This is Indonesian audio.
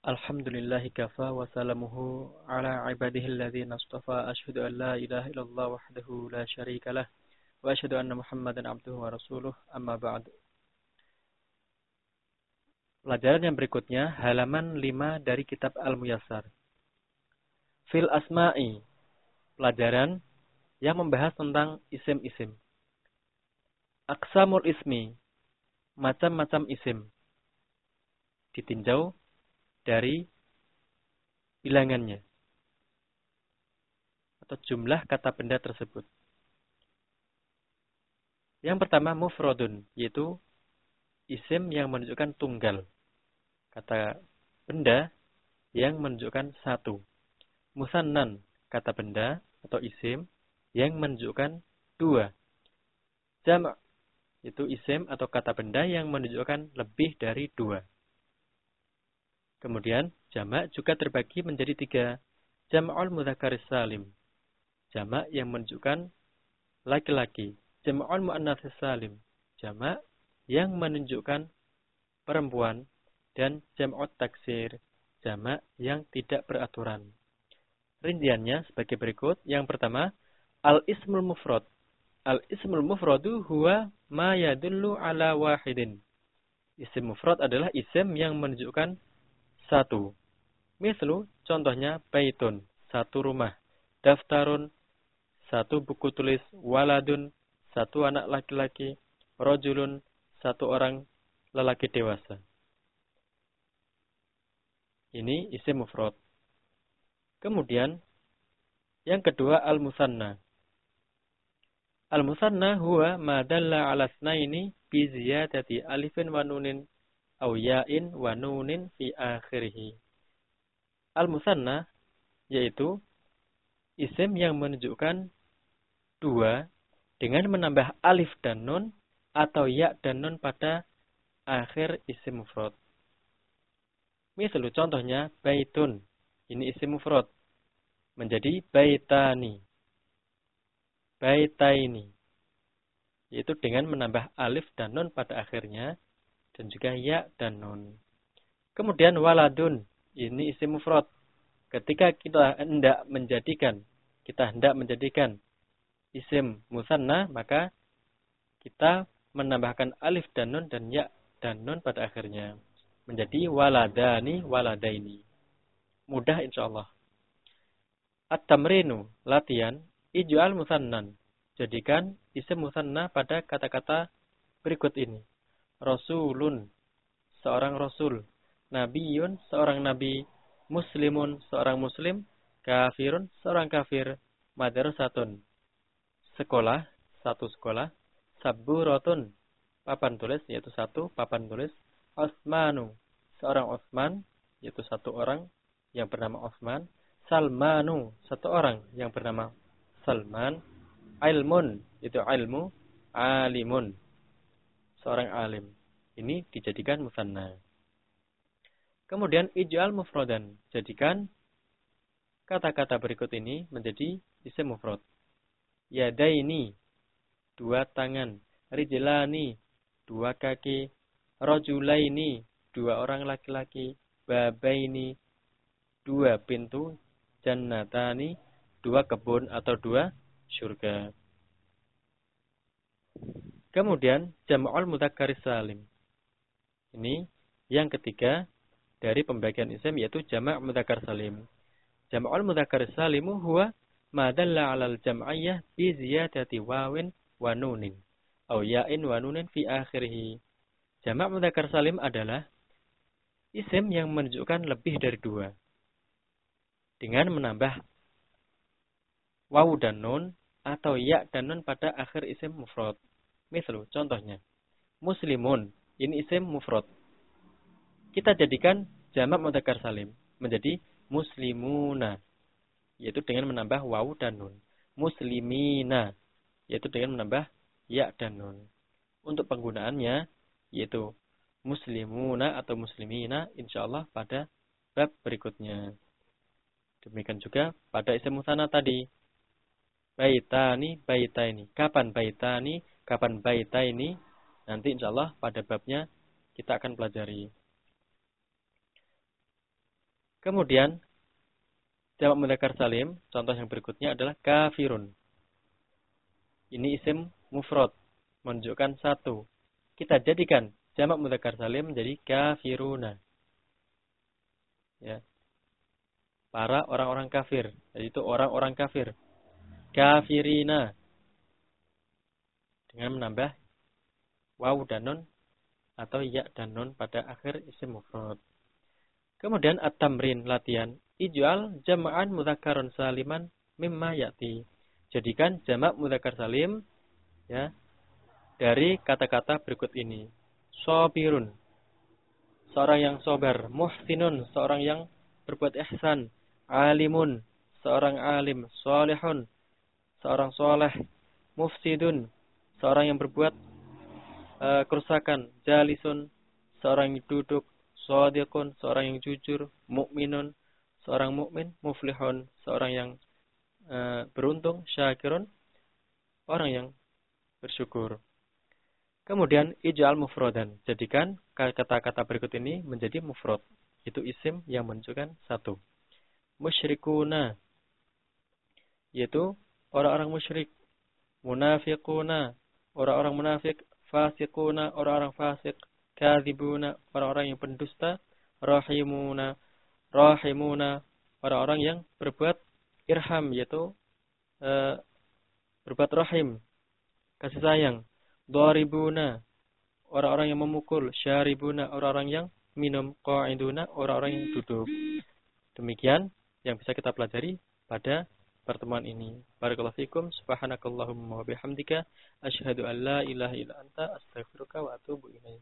Alhamdulillahi kafa wa salamuhu ala ibadihi alladhina astafa. Ashhadu an la ilaha illallah wahdahu la syarika lah. Wa ashhadu anna muhammadan abduhu wa rasuluh. Amma ba'd. Pelajaran yang berikutnya halaman 5 dari kitab Al-Muyassar. Fil asma'i. Pelajaran yang membahas tentang isim-isim. Aksamul ismi. Macam-macam isim. Ditinjau dari bilangannya atau jumlah kata benda tersebut. Yang pertama mufrodun, yaitu isim yang menunjukkan tunggal. Kata benda yang menunjukkan satu. Musannan, kata benda atau isim yang menunjukkan dua. Jam' itu isim atau kata benda yang menunjukkan lebih dari dua. Kemudian jamak juga terbagi menjadi tiga. Jam'ul mudhakar salim. Jamak yang menunjukkan laki-laki. Jam'ul mu'annats salim. Jamak yang menunjukkan perempuan dan jam'ut taksir. Jamak yang tidak beraturan. Rinciannya sebagai berikut. Yang pertama, al-ismul mufrad. Al-ismul mufradu huwa ma yadullu ala wahidin. Isim mufrad adalah isim yang menunjukkan satu. Mislu, contohnya baitun, satu rumah. Daftarun, satu buku tulis. Waladun, satu anak laki-laki. Rojulun, satu orang lelaki dewasa. Ini isim mufrad. Kemudian, yang kedua al-musanna. Al-musanna huwa ma dalla ala snaini bi ziyadati alifin wa nunin au ya'in wa nunin fi akhirih. Al-musanna yaitu isim yang menunjukkan dua dengan menambah alif dan nun atau ya dan nun pada akhir isim mufrad. Misalnya contohnya baitun. Ini isim mufrad. Menjadi baitani. Baitaini. Yaitu dengan menambah alif dan nun pada akhirnya dan juga ya dan nun. Kemudian waladun, ini isim mufrad. Ketika kita hendak menjadikan, kita hendak menjadikan isim musanna, maka kita menambahkan alif dan nun dan ya dan nun pada akhirnya. Menjadi waladani waladaini. Mudah insya Allah. At-tamrinu, latihan, ijual musannan. Jadikan isim musanna pada kata-kata berikut ini. Rasulun, seorang Rasul. Nabiyun, seorang Nabi. Muslimun, seorang Muslim. Kafirun, seorang kafir. Madrasatun, sekolah, satu sekolah. Saburotun, papan tulis, yaitu satu papan tulis. Osmanu, seorang Osman, yaitu satu orang yang bernama Osman. Salmanu, satu orang yang bernama Salman. Ilmun, itu ilmu. Alimun, seorang alim. Ini dijadikan musanna. Kemudian ij'al mufradan. Jadikan kata-kata berikut ini menjadi isim mufrad. Yadaini, dua tangan. Rijlani, dua kaki. Rojulaini, dua orang laki-laki. Babaini, dua pintu. Jannatani, dua kebun atau dua surga. Kemudian jam'ul mudzakkar salim. Ini yang ketiga dari pembagian isim yaitu jamak mudzakkar salim. Jam'ul mudzakkar salimu huwa ma dalla 'alal jam'iyah bi ziyadati wawin wa nunin au ya'in wa nunin fi akhirih. Jamak mudzakkar salim adalah isim yang menunjukkan lebih dari dua dengan menambah waw dan nun atau ya dan nun pada akhir isim mufrad. Misal, contohnya. Muslimun. Ini isim mufrad. Kita jadikan jamak mudzakkar salim menjadi muslimuna yaitu dengan menambah wawu dan nun. Muslimina yaitu dengan menambah ya dan nun. Untuk penggunaannya yaitu muslimuna atau muslimina insyaallah pada bab berikutnya. Demikian juga pada isim musana tadi. Baitani, baitaini. Kapan baitani, kapan baita ini nanti insya Allah pada babnya kita akan pelajari. Kemudian jamak mudzakkar salim, contoh yang berikutnya adalah kafirun. Ini isim mufrad, menunjukkan satu. Kita jadikan jamak mudzakkar salim menjadi kafiruna. Ya. Para orang-orang kafir, yaitu orang-orang kafir. Kafirina. Dengan menambah waw dan nun atau ya dan nun pada akhir isim mufrad. Kemudian at-tamrin latihan. Ij'al jama'an mudzakarun saliman mimma ya'ti. Jadikan jamak mudzakkar salim ya dari kata-kata berikut ini. Sobirun. Seorang yang sobar. Muhsinun. Seorang yang berbuat ihsan. Alimun. Seorang alim. Solehun. Seorang soleh. Mufsidun. Seorang yang berbuat uh, kerusakan. Jalisun. Seorang yang duduk sadiqun, seorang yang jujur, mukminun, seorang mukmin, muflihun, seorang yang uh, beruntung, syakirun, orang yang bersyukur. Kemudian ij'al mufrodan, jadikan kata-kata berikut ini menjadi mufrad. Itu isim yang menunjukkan satu. Musyrikuna yaitu orang-orang musyrik. Munafiquna, orang-orang munafik, fasiquna, orang-orang fasik, kadzibuna, orang-orang yang pendusta, rahimuna, rahimuna, orang-orang yang berbuat irham yaitu e, berbuat rahim, kasih sayang, dharibuna, orang-orang yang memukul, syaribuna, orang-orang yang minum, qa'iduna, orang-orang yang duduk. Demikian yang bisa kita pelajari pada pertemuan ini. Barakallahu fikum, subhanakallahumma wa bihamdika, asyhadu an la ilaha illa anta, astaghfiruka wa atubu ilaik.